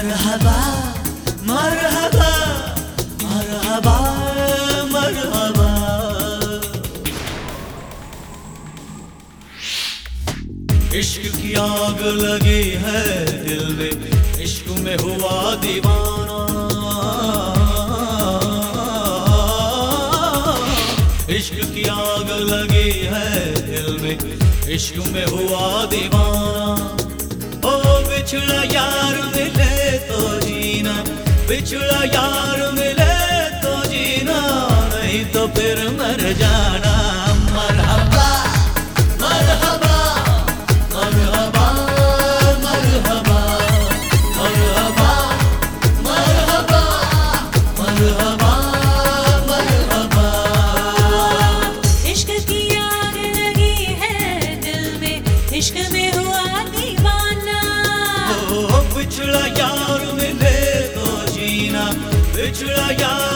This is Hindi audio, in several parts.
मरहबा इश्क की आग लगी है दिल में, इश्क में हुआ दीवाना। इश्क की आग लगी है दिल में, इश्क में हुआ दीवाना। बिछड़ा यार मिले तो जीना बिछड़ा यार मिले तो जीना, नहीं तो फिर मर जाना। इश्क में हुआ Üçla yar ve bedocina Üçla yar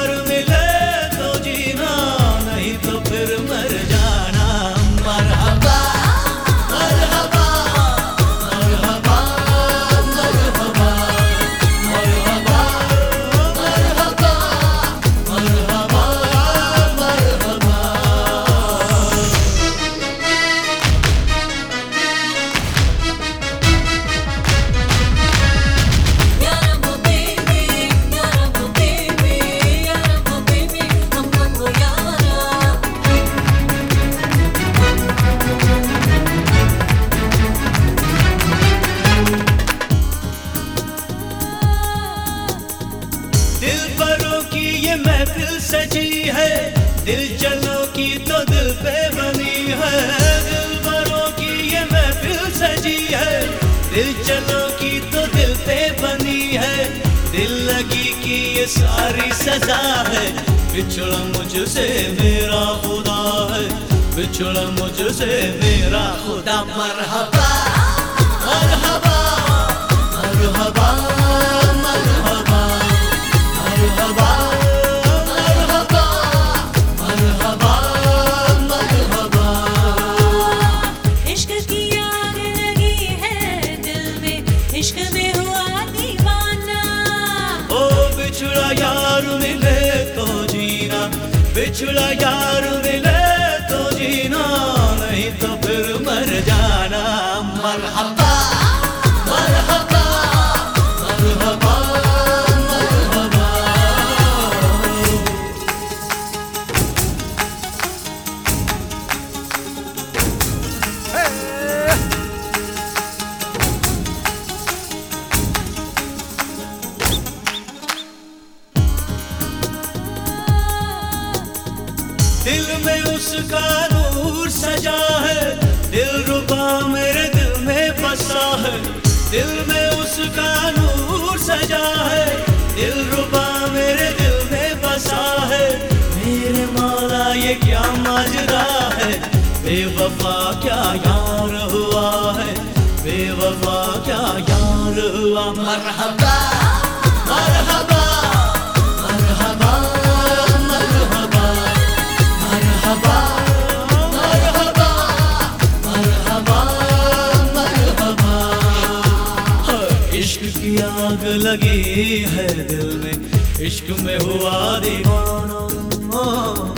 ये महफिल सजी है। दिल चलो की तो दिल पे बनी है। दिल परों की ये महफिल सजी है। दिल चलो की तो दिल पे बनी है। दिल लगी की ये सारी सजा है। बिछड़ा मुझसे मेरा खुदा है। बिछड़ा मुझसे मेरा खुदा, मरहबा। Suçla yarın में उसका नूर सजा है। दिल रुबा मेरे दिल में बसा है। दिल में उसका नूर सजा है। दिल रुबा मेरे दिल में बसा है। मेरे मौला ये क्या माजरा है? बेवफा क्या यार हुआ है? बेवफा क्या यार हुआ? मरहबा। की आग लगी है दिल में। इश्क में हुआ दीवाना।